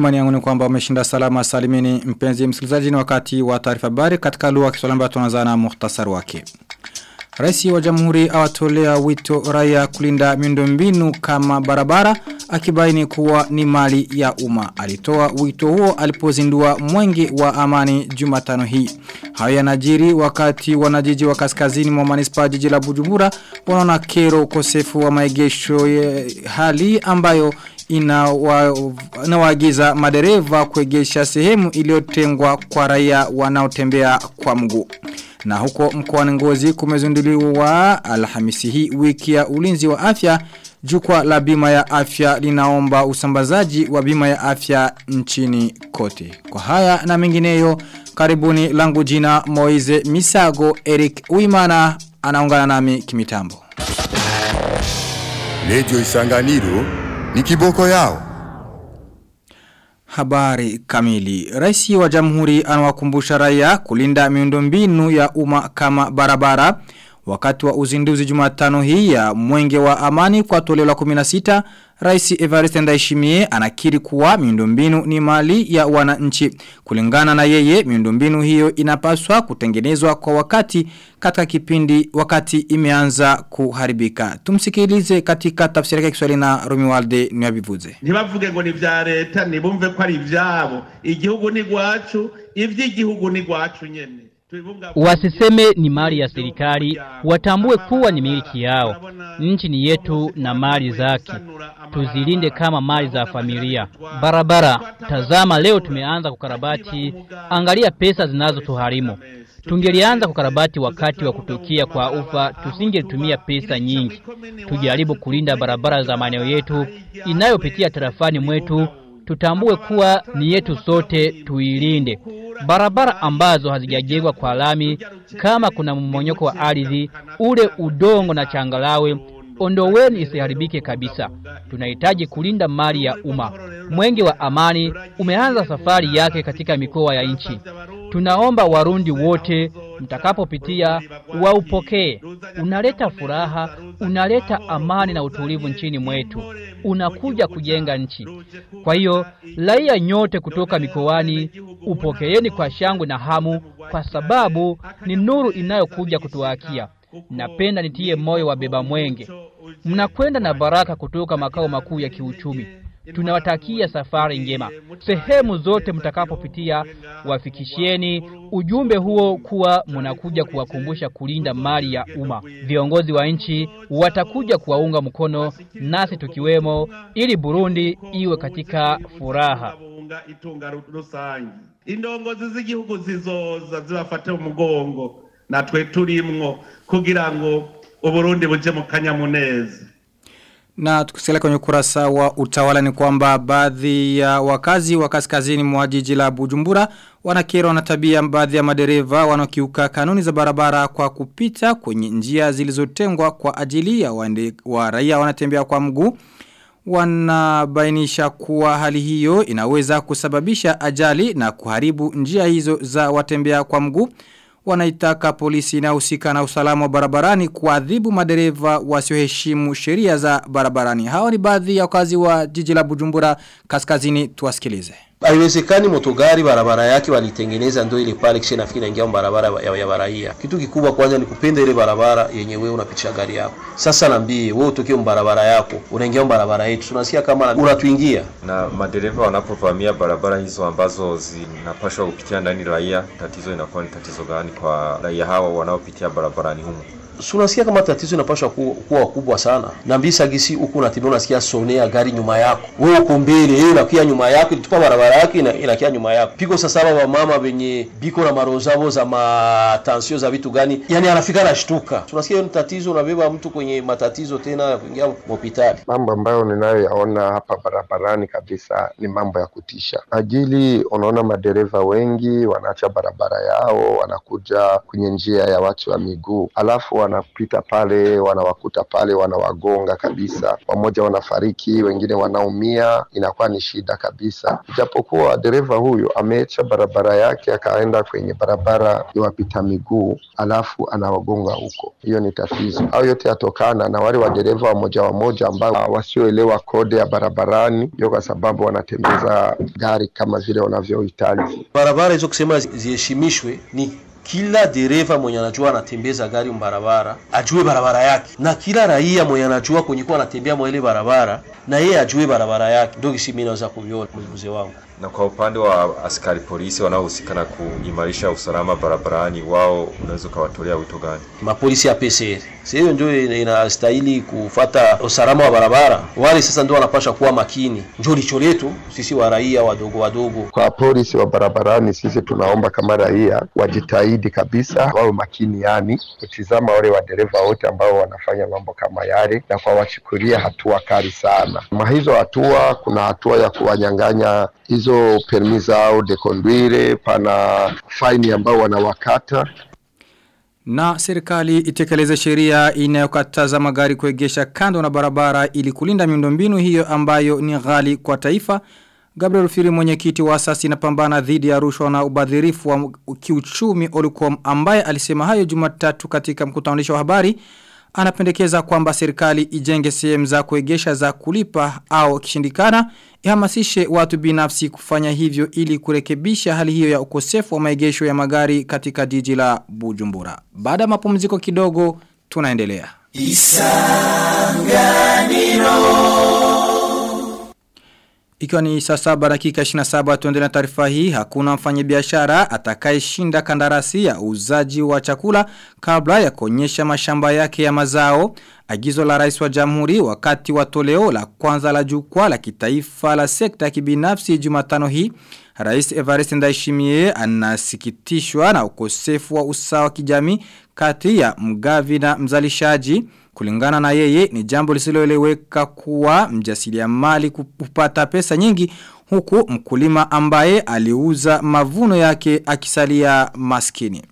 Imani yangu ni kwamba umeshinda salama salimini mpenzi msikilizaji ni wakati wa taarifa habari katika lugha ya Kiswahili tunaanza na muhtasari wake. Rais wa Jamhuri awatolea wito raia kulinda miundombinu kama barabara akibaini kuwa ni mali ya umma. Alitoa wito huo alipozindua mwenge wa amani Jumatano hii. Hayo yanajiri wakati wanajiji wa kaskazini mwa manispaa jiji la Bujumbura wanaona kero ukosefu wa maegesho hali ambayo inawaagiza madereva kuegesha sehemu iliyotengwa kwa raia wanaotembea kwa mguu. Na huko mkoani Ngozi kumezunduliwa Alhamisi hii wiki ya ulinzi wa afya Jukwa la bima ya afya linaomba usambazaji wa bima ya afya nchini kote. Kwa haya na mengineyo karibuni langu jina Moize Misago Eric Uimana anaungana nami kimitambo. Radio Isanganiro ni kiboko yao. Habari kamili. Raisi wa jamhuri anawakumbusha raia kulinda miundombinu ya umma kama barabara. Wakati wa uzinduzi jumatano hii ya mwenge wa amani kwa toleo la 16, Raisi Evariste Ndayishimiye anakiri kuwa miundombinu ni mali ya wananchi. Kulingana na yeye, miundombinu hiyo inapaswa kutengenezwa kwa wakati katika kipindi wakati imeanza kuharibika. Tumsikilize katika tafsiri ya Kiswahili na Romualde Nyabivuze. Ntibavuge ngo ni vya leta nibumve ko ari ivyabo. Igihugu ni gwacu, ivy'igihugu ni gwacu nyene. Wasiseme ni mali ya serikali, watambue kuwa ni miliki yao. Nchi ni yetu na mali zake. Tuzilinde kama mali za familia. Barabara, tazama leo tumeanza kukarabati, angalia pesa zinazotuharimu. Tungelianza kukarabati wakati wa kutukia kwa ufa, tusingelitumia pesa nyingi. Tujaribu kulinda barabara za maeneo yetu inayopitia tarafani mwetu tutambue kuwa ni yetu sote tuilinde. Barabara ambazo hazijajengwa kwa lami, kama kuna mmonyoko wa ardhi, ule udongo na changalawe, ondoweni isiharibike kabisa. Tunahitaji kulinda mali ya umma. Mwenge wa amani umeanza safari yake katika mikoa ya nchi. Tunaomba warundi wote mtakapopitia waupokee. Unaleta furaha, unaleta amani na utulivu nchini mwetu. Unakuja kujenga nchi. Kwa hiyo raia nyote kutoka mikoani upokeeni kwa shangwe na hamu kwa sababu ni nuru inayokuja kutuakia. Napenda nitie moyo wa beba mwenge. Mnakwenda na baraka kutoka makao makuu ya kiuchumi. Tunawatakia safari njema. Sehemu zote mtakapopitia wafikishieni ujumbe huo kuwa mnakuja kuwakumbusha kulinda mali ya umma. Viongozi wa nchi watakuja kuwaunga mkono nasi tukiwemo ili Burundi iwe katika furaha. itunga indongozi z'igihugu zizoza zibafate umugongo natwe turimwo kugira ngo uburundi buje mu kanyamuneza na tukisalia kwenye ukurasa wa utawala ni kwamba baadhi ya wakazi wa kaskazini mwa jiji la Bujumbura wanakero na tabia baadhi ya madereva wanaokiuka kanuni za barabara kwa kupita kwenye njia zilizotengwa kwa ajili ya wande, wa raia wanatembea kwa mguu. Wanabainisha kuwa hali hiyo inaweza kusababisha ajali na kuharibu njia hizo za watembea kwa mguu wanaitaka polisi inahusika na usalama wa barabarani kuadhibu madereva wasioheshimu sheria za barabarani. Hawa ni baadhi ya wakazi wa jiji la Bujumbura kaskazini tuwasikilize. Haiwezekani motogari barabara yake walitengeneza ndio ile pale kisha nafikiri inaingia barabara ya, ya baraia. Kitu kikubwa kwanza ni kupenda ile barabara yenye wewe unapitisha gari yako. Sasa naambie wewe utokee barabara yako, unaingia barabara yetu. Tunasikia kama unatuingia. Na madereva wanapovamia barabara hizo ambazo zinapashwa kupitia ndani raia, tatizo inakuwa ni tatizo gani kwa raia hawa wanaopitia barabarani humo? Unasikia kama tatizo inapaswa ku, kuwa kubwa sana. Na mbisa gisi huku unatembea unasikia sonea gari nyuma yako. Wewe uko mbele yeye inakia nyuma yako ilitupa barabara yake ina, inakia nyuma yako. Piko sasa baba mama wenye biko na marozavo za matansio za vitu gani? Yani anafika na shtuka tunasikia hiyo tatizo unabeba mtu kwenye matatizo tena ya kuingia hospitali. Mambo ambayo ninayoyaona hapa barabarani kabisa ni mambo ya kutisha. Ajili unaona madereva wengi wanaacha barabara yao wanakuja kwenye njia ya watu wa miguu. Alafu wanapita pale, wanawakuta pale, wanawagonga kabisa, wamoja wanafariki, wengine wanaumia, inakuwa ni shida kabisa. Ijapokuwa dereva huyu ameacha barabara yake akaenda kwenye barabara ya wapita miguu, alafu anawagonga huko, hiyo ni tatizo. Au yote yatokana na wale wadereva wamoja wamoja ambao wasioelewa kode ya barabarani, hiyo kwa sababu wanatembeza gari kama vile wanavyohitaji. barabara hizo kusema ziheshimishwe ni kila dereva mwenye anajua anatembeza gari mbarabara ajue barabara yake, na kila raia mwenye anajua kwenye kuwa anatembea mwa ile barabara na yeye ajue barabara yake. Ndio kisi mimi naweza kuviona mzee wangu. Na kwa upande wa askari polisi wanaohusika na kuimarisha usalama barabarani, wao unaweza ukawatolea wito gani? mapolisi ya PCR. sio hiyo ndio inastahili kufata usalama wa barabara. Wale sasa ndio wanapasha kuwa makini, ndio licho letu sisi wa raia wadogo wadogo. Kwa polisi wa barabarani, sisi tunaomba kama raia wajitahidi kabisa, wawe makini, yani kutizama wale wadereva wote ambao wanafanya mambo kama yale na kuwachukulia hatua kali sana. Ma hizo hatua, kuna hatua ya kuwanyang'anya hizo permi zao de conduire, pana faini ambao wanawakata Na serikali itekeleze sheria inayokataza magari kuegesha kando na barabara ili kulinda miundombinu hiyo ambayo ni ghali kwa taifa. Gabriel Firi mwenyekiti wa asasi inapambana dhidi ya rushwa na ubadhirifu wa kiuchumi Olukom ambaye alisema hayo Jumatatu katika mkutanisho wa habari anapendekeza kwamba serikali ijenge sehemu za kuegesha za kulipa au kishindikana ihamasishe watu binafsi kufanya hivyo ili kurekebisha hali hiyo ya ukosefu wa maegesho ya magari katika jiji la Bujumbura. Baada ya mapumziko kidogo tunaendelea. Ikiwa ni saa saba dakika 27 tuendelee na taarifa hii, hakuna mfanyabiashara atakayeshinda kandarasi ya uuzaji wa chakula kabla ya kuonyesha mashamba yake ya mazao. Agizo la rais wa jamhuri wakati wa toleo la kwanza la jukwaa la kitaifa la sekta ya kibinafsi Jumatano hii. Rais Evariste Ndayishimiye anasikitishwa na ukosefu wa usawa kijamii kati ya mgavi na mzalishaji. Kulingana na yeye ni jambo lisiloeleweka kuwa mjasiriamali kupata pesa nyingi huku mkulima ambaye aliuza mavuno yake akisalia maskini.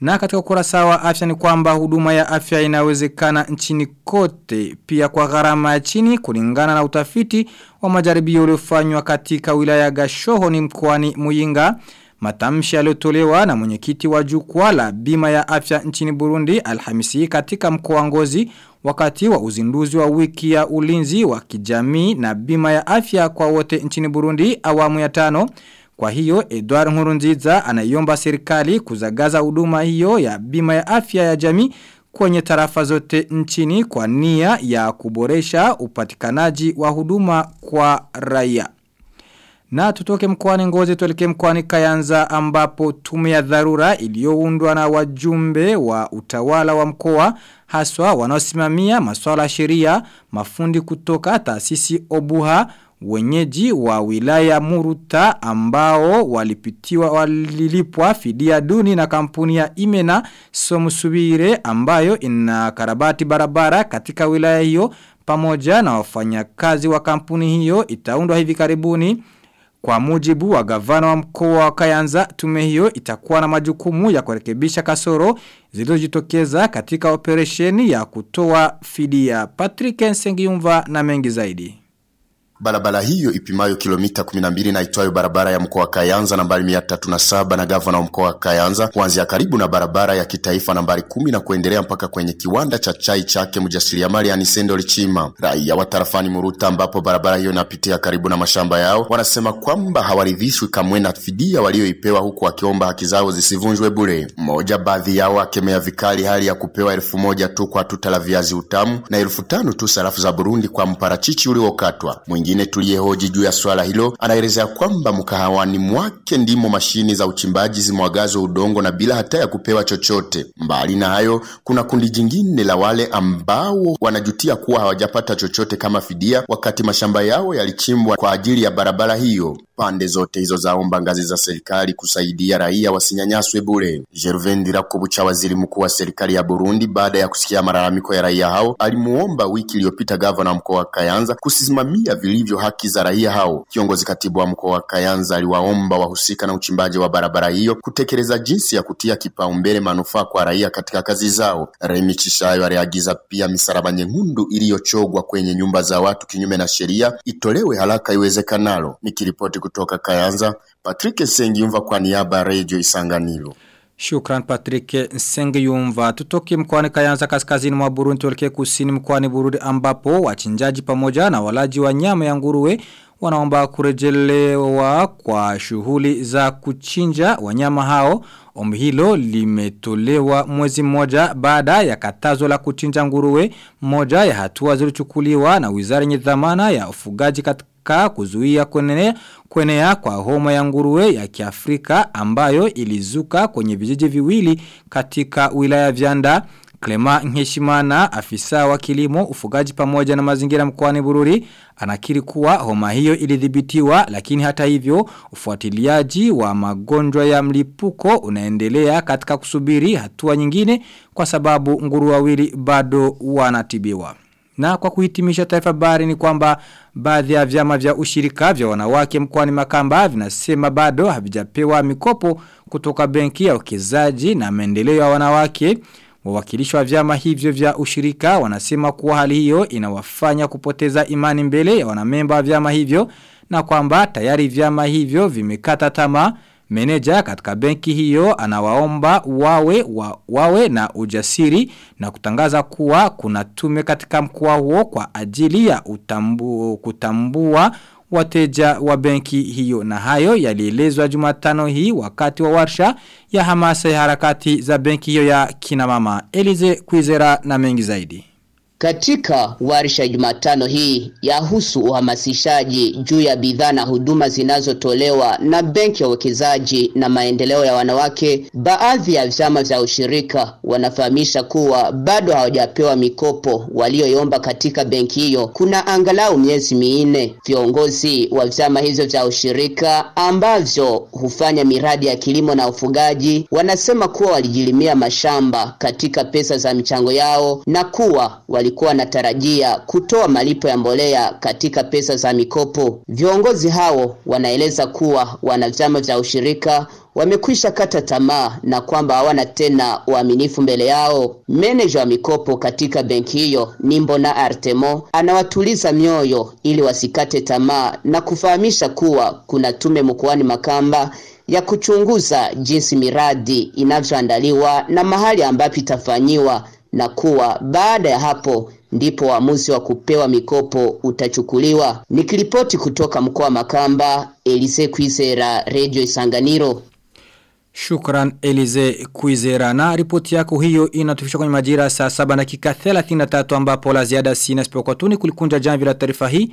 Na katika ukurasa wa afya ni kwamba huduma ya afya inawezekana nchini kote pia kwa gharama ya chini kulingana na utafiti wa majaribio uliofanywa katika wilaya ya Gashoho ni mkoani Muyinga. Matamshi yaliyotolewa na mwenyekiti wa jukwaa la bima ya afya nchini Burundi Alhamisi katika mkoa Ngozi wakati wa uzinduzi wa wiki ya ulinzi wa kijamii na bima ya afya kwa wote nchini Burundi awamu ya tano. Kwa hiyo Edward Nkurunziza anaiomba serikali kuzagaza huduma hiyo ya bima ya afya ya jamii kwenye tarafa zote nchini kwa nia ya kuboresha upatikanaji wa huduma kwa raia. Na tutoke mkoani ngozi tuelekee mkoani kayanza ambapo tume ya dharura iliyoundwa na wajumbe wa utawala wa mkoa haswa wanaosimamia maswala ya sheria mafundi kutoka taasisi obuha wenyeji wa wilaya Muruta ambao walipitiwa walilipwa fidia duni na kampuni ya Imena Somusubire ambayo inakarabati barabara katika wilaya hiyo pamoja na wafanyakazi wa kampuni hiyo itaundwa hivi karibuni kwa mujibu wa gavana wa mkoa wa Kayanza tume hiyo itakuwa na majukumu ya kurekebisha kasoro zilizojitokeza katika operesheni ya kutoa fidia. Patrick Nsengiyumva na mengi zaidi. Barabara hiyo ipimayo kilomita 12 na itwayo barabara ya mkoa wa Kayanza nambari 307 na gavana wa mkoa wa Kayanza kuanzia karibu na barabara ya kitaifa nambari kumi na kuendelea mpaka kwenye kiwanda cha chai chake mjasiriamali Anisendo Lichima. Raia wa tarafani Muruta ambapo barabara hiyo inapitia karibu na mashamba yao wanasema kwamba hawaridhishwi kamwe na fidia walioipewa huku wakiomba haki zao zisivunjwe bure. Mmoja baadhi yao akemea vikali hali ya kupewa elfu moja tu kwa tuta la viazi utamu na elfu tano tu sarafu za Burundi kwa mparachichi uliokatwa. Mwingine mwingine tuliyehoji juu ya swala hilo anaelezea kwamba mkahawani mwake ndimo mashini za uchimbaji zimwagazo udongo na bila hata ya kupewa chochote. Mbali na hayo, kuna kundi jingine la wale ambao wanajutia kuwa hawajapata chochote kama fidia wakati mashamba yao yalichimbwa kwa ajili ya barabara hiyo. Pande zote hizo zaomba ngazi za serikali kusaidia raia wasinyanyaswe bure. Gervais Ndirakobucha, waziri mkuu wa serikali ya Burundi, baada ya kusikia malalamiko ya raia hao, alimuomba wiki iliyopita gavana mkoa wa Kayanza kusimamia vilivyo haki za raia hao. Kiongozi katibu wa mkoa wa Kayanza aliwaomba wahusika na uchimbaji wa barabara hiyo kutekeleza jinsi ya kutia kipaumbele manufaa kwa raia katika kazi zao. Remi Chishayo aliagiza pia misalaba nyekundu iliyochogwa kwenye nyumba za watu kinyume na sheria itolewe haraka iwezekanalo. Nikiripoti kutoka Kayanza, Patrick Sengiyumva kwa niaba ya Radio Isanganiro. Shukran Patrick Sengiyumva. Tutoke mkwani Kayanza kaskazini mwa Burundi tuelekee kusini mkwani Burundi ambapo wachinjaji pamoja na walaji wa nyama ya nguruwe wanaomba kurejelewa kwa shughuli za kuchinja wanyama hao. Ombi hilo limetolewa mwezi mmoja baada ya katazo la kuchinja nguruwe moja ya hatua zilichukuliwa na wizara yenye dhamana ya ufugaji kuzuia kuenea, kuenea kwa homa ya nguruwe ya kiafrika ambayo ilizuka kwenye vijiji viwili katika wilaya vyanda Klema Nheshimana, afisa wa kilimo, ufugaji pamoja na mazingira mkoani Bururi, anakiri kuwa homa hiyo ilidhibitiwa lakini hata hivyo ufuatiliaji wa magonjwa ya mlipuko unaendelea katika kusubiri hatua nyingine kwa sababu nguru wawili bado wanatibiwa. Na kwa kuhitimisha taifa bari ni kwamba baadhi ya vyama vya ushirika vya wanawake mkoani Makamba vinasema bado havijapewa mikopo kutoka benki ya wekezaji na maendeleo ya wanawake. Wawakilishi wa vyama hivyo vya ushirika wanasema kuwa hali hiyo inawafanya kupoteza imani mbele ya wanamemba wa vyama hivyo na kwamba tayari vyama hivyo vimekata tamaa Meneja katika benki hiyo anawaomba wawe, wa, wawe na ujasiri na kutangaza kuwa kuna tume katika mkoa huo kwa ajili ya utambu, kutambua wateja wa benki hiyo na hayo yalielezwa Jumatano hii wakati wa warsha ya hamasa ya harakati za benki hiyo ya kina mama Elize Kwizera na mengi zaidi. Katika warsha Jumatano hii yahusu uhamasishaji juu ya bidhaa na huduma zinazotolewa na benki ya uwekezaji na maendeleo ya wanawake, baadhi ya vyama vya ushirika wanafahamisha kuwa bado hawajapewa mikopo walioiomba katika benki hiyo. Kuna angalau miezi minne. Viongozi wa vyama hivyo vya ushirika ambavyo hufanya miradi ya kilimo na ufugaji wanasema kuwa walijilimia mashamba katika pesa za michango yao na kuwa wali walikuwa wanatarajia kutoa malipo ya mbolea katika pesa za mikopo. Viongozi hao wanaeleza kuwa wanachama cha ushirika wamekwisha kata tamaa na kwamba hawana tena uaminifu mbele yao. Meneja wa mikopo katika benki hiyo Nimbona Artemo anawatuliza mioyo ili wasikate tamaa na kufahamisha kuwa kuna tume mkoani Makamba ya kuchunguza jinsi miradi inavyoandaliwa na mahali ambapo itafanyiwa na kuwa baada ya hapo ndipo uamuzi wa kupewa mikopo utachukuliwa. Nikiripoti kutoka mkoa wa Makamba, Elise Kwizera, Radio Isanganiro. Shukran Elize Kuizera na ripoti yako hiyo inatufisha kwenye majira saa 7 dakika 33 ambapo la ziada sina sipokuwa tu ni kulikunja jamvi la taarifa hii.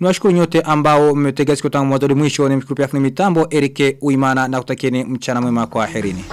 ni washukuru nyote ambao mmetega sikio tangu mwanzo hadi mwisho ni mshukuru pia mitambo Erike Uimana na kutakieni mchana mwema kwa herini.